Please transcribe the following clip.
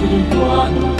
do entorno